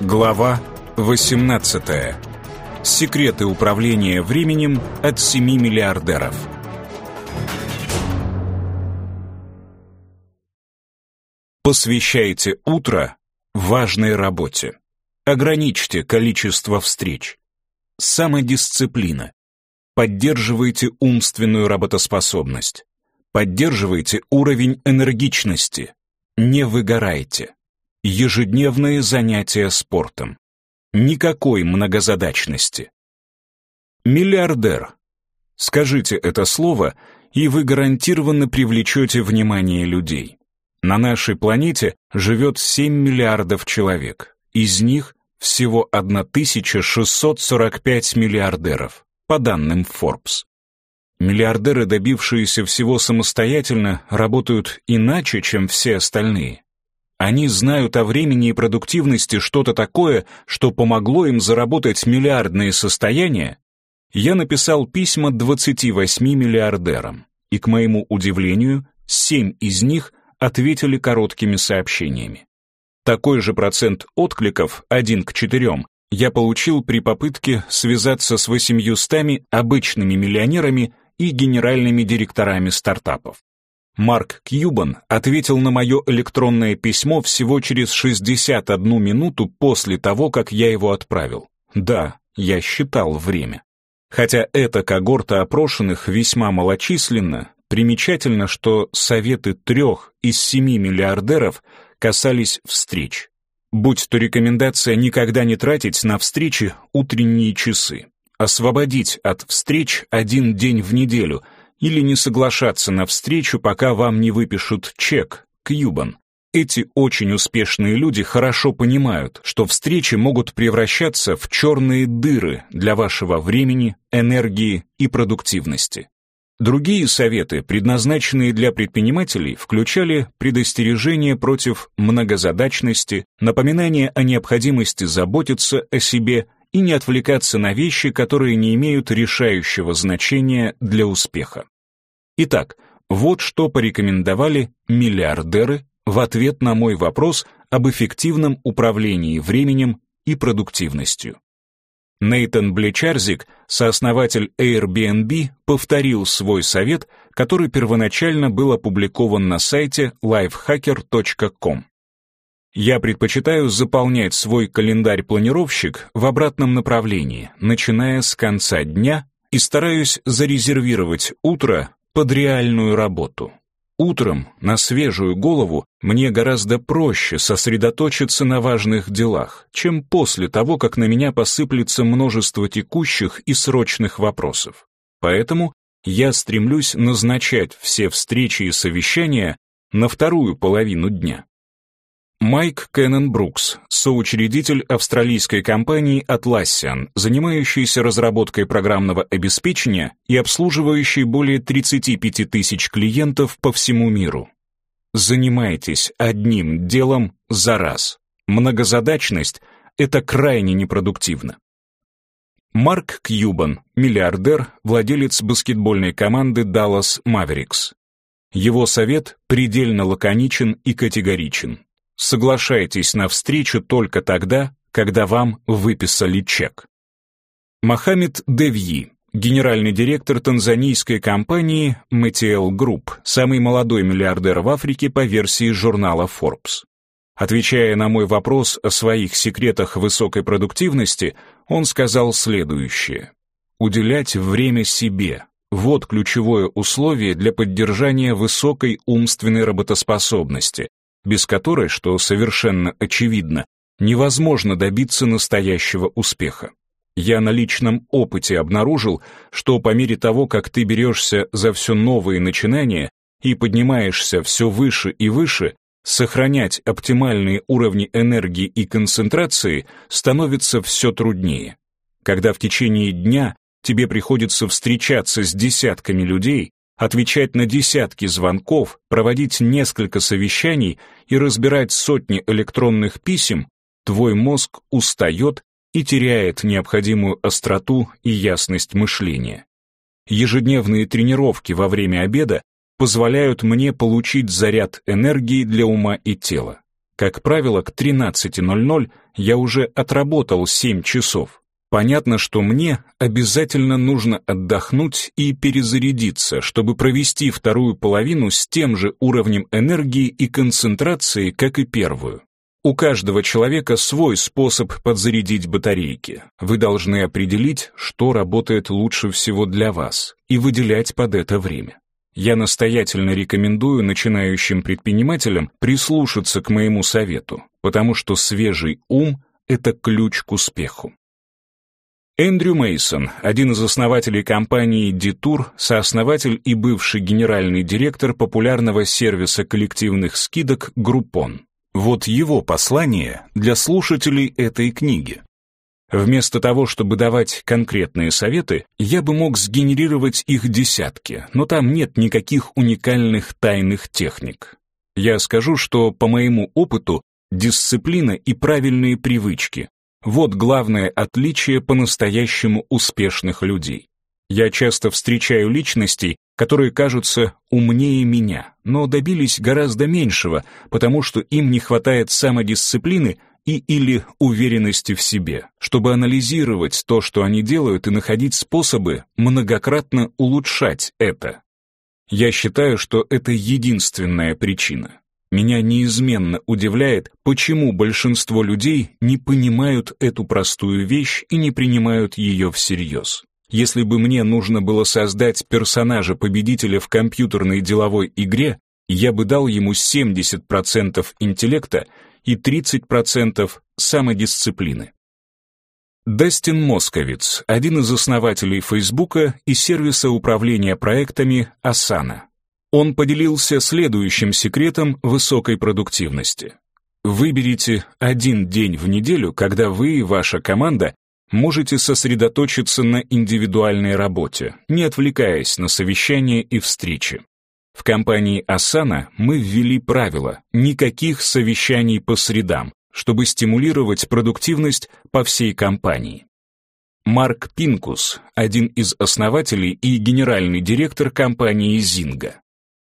Глава 18. Секреты управления временем от 7 миллиардеров. Посвящайте утро важной работе. Ограничьте количество встреч. Самодисциплина. Поддерживайте умственную работоспособность. Поддерживайте уровень энергичности. Не выгорайте. Ежедневные занятия спортом. Никакой многозадачности. Миллиардер. Скажите это слово, и вы гарантированно привлечете внимание людей. На нашей планете живет 7 миллиардов человек. Из них всего 1645 миллиардеров, по данным Forbes. Миллиардеры, добившиеся всего самостоятельно, работают иначе, чем все остальные. Они знают о времени и продуктивности что-то такое, что помогло им заработать миллиардные состояния. Я написал письма 28 миллиардерам, и, к моему удивлению, 7 из них ответили короткими сообщениями. Такой же процент откликов, 1 к 4, я получил при попытке связаться с 800 обычными миллионерами и генеральными директорами стартапов. Марк Кьюбан ответил на мое электронное письмо всего через 61 минуту после того, как я его отправил. Да, я считал время. Хотя эта когорта опрошенных весьма малочисленна, примечательно, что советы трех из семи миллиардеров касались встреч. Будь то рекомендация никогда не тратить на встречи утренние часы, освободить от встреч один день в неделю — или не соглашаться на встречу, пока вам не выпишут чек, Кьюбан. Эти очень успешные люди хорошо понимают, что встречи могут превращаться в черные дыры для вашего времени, энергии и продуктивности. Другие советы, предназначенные для предпринимателей, включали предостережение против многозадачности, напоминание о необходимости заботиться о себе и не отвлекаться на вещи, которые не имеют решающего значения для успеха. Итак, вот что порекомендовали миллиардеры в ответ на мой вопрос об эффективном управлении временем и продуктивностью. Нейтан Блечарзик, сооснователь Airbnb, повторил свой совет, который первоначально был опубликован на сайте lifehacker.com. Я предпочитаю заполнять свой календарь-планировщик в обратном направлении, начиная с конца дня, и стараюсь зарезервировать утро под реальную работу. Утром на свежую голову мне гораздо проще сосредоточиться на важных делах, чем после того, как на меня посыплется множество текущих и срочных вопросов. Поэтому я стремлюсь назначать все встречи и совещания на вторую половину дня. Майк Кеннон Брукс, соучредитель австралийской компании Atlassian, занимающейся разработкой программного обеспечения и обслуживающей более 35 тысяч клиентов по всему миру. Занимайтесь одним делом за раз. Многозадачность — это крайне непродуктивно. Марк Кьюбан, миллиардер, владелец баскетбольной команды Dallas Mavericks. Его совет предельно лаконичен и категоричен. Соглашайтесь на встречу только тогда, когда вам выписали чек. Мохаммед Девьи, генеральный директор танзанийской компании MTL Group, самый молодой миллиардер в Африке по версии журнала Forbes. Отвечая на мой вопрос о своих секретах высокой продуктивности, он сказал следующее. «Уделять время себе — вот ключевое условие для поддержания высокой умственной работоспособности, без которой, что совершенно очевидно, невозможно добиться настоящего успеха. Я на личном опыте обнаружил, что по мере того, как ты берешься за все новые начинания и поднимаешься все выше и выше, сохранять оптимальные уровни энергии и концентрации становится все труднее. Когда в течение дня тебе приходится встречаться с десятками людей, отвечать на десятки звонков, проводить несколько совещаний и разбирать сотни электронных писем, твой мозг устает и теряет необходимую остроту и ясность мышления. Ежедневные тренировки во время обеда позволяют мне получить заряд энергии для ума и тела. Как правило, к 13.00 я уже отработал 7 часов. Понятно, что мне обязательно нужно отдохнуть и перезарядиться, чтобы провести вторую половину с тем же уровнем энергии и концентрации, как и первую. У каждого человека свой способ подзарядить батарейки. Вы должны определить, что работает лучше всего для вас, и выделять под это время. Я настоятельно рекомендую начинающим предпринимателям прислушаться к моему совету, потому что свежий ум — это ключ к успеху. Эндрю Мейсон, один из основателей компании Detour, сооснователь и бывший генеральный директор популярного сервиса коллективных скидок Groupon. Вот его послание для слушателей этой книги. Вместо того, чтобы давать конкретные советы, я бы мог сгенерировать их десятки, но там нет никаких уникальных тайных техник. Я скажу, что по моему опыту дисциплина и правильные привычки вот главное отличие по-настоящему успешных людей. Я часто встречаю личностей, которые кажутся умнее меня, но добились гораздо меньшего, потому что им не хватает самодисциплины и или уверенности в себе, чтобы анализировать то, что они делают, и находить способы многократно улучшать это. Я считаю, что это единственная причина. Меня неизменно удивляет, почему большинство людей не понимают эту простую вещь и не принимают ее всерьез. Если бы мне нужно было создать персонажа-победителя в компьютерной деловой игре, я бы дал ему 70% интеллекта и 30% самодисциплины. Дастин Московиц, один из основателей Фейсбука и сервиса управления проектами Asana. Он поделился следующим секретом высокой продуктивности. Выберите один день в неделю, когда вы и ваша команда можете сосредоточиться на индивидуальной работе, не отвлекаясь на совещания и встречи. В компании Asana мы ввели правило никаких совещаний по средам, чтобы стимулировать продуктивность по всей компании. Марк Пинкус, один из основателей и генеральный директор компании Zynga.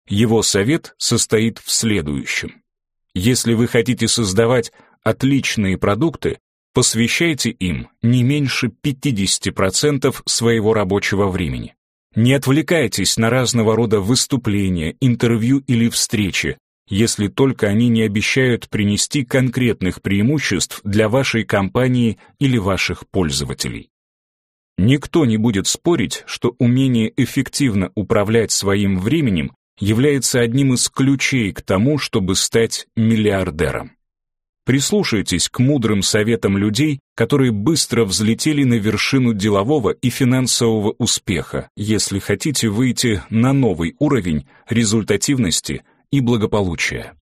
Его совет состоит в следующем. Если вы хотите создавать отличные продукты, посвящайте им не меньше 50% своего рабочего времени. Не отвлекайтесь на разного рода выступления, интервью или встречи, если только они не обещают принести конкретных преимуществ для вашей компании или ваших пользователей. Никто не будет спорить, что умение эффективно управлять своим временем является одним из ключей к тому, чтобы стать миллиардером. Прислушайтесь к мудрым советам людей, которые быстро взлетели на вершину делового и финансового успеха, если хотите выйти на новый уровень результативности и благополучия.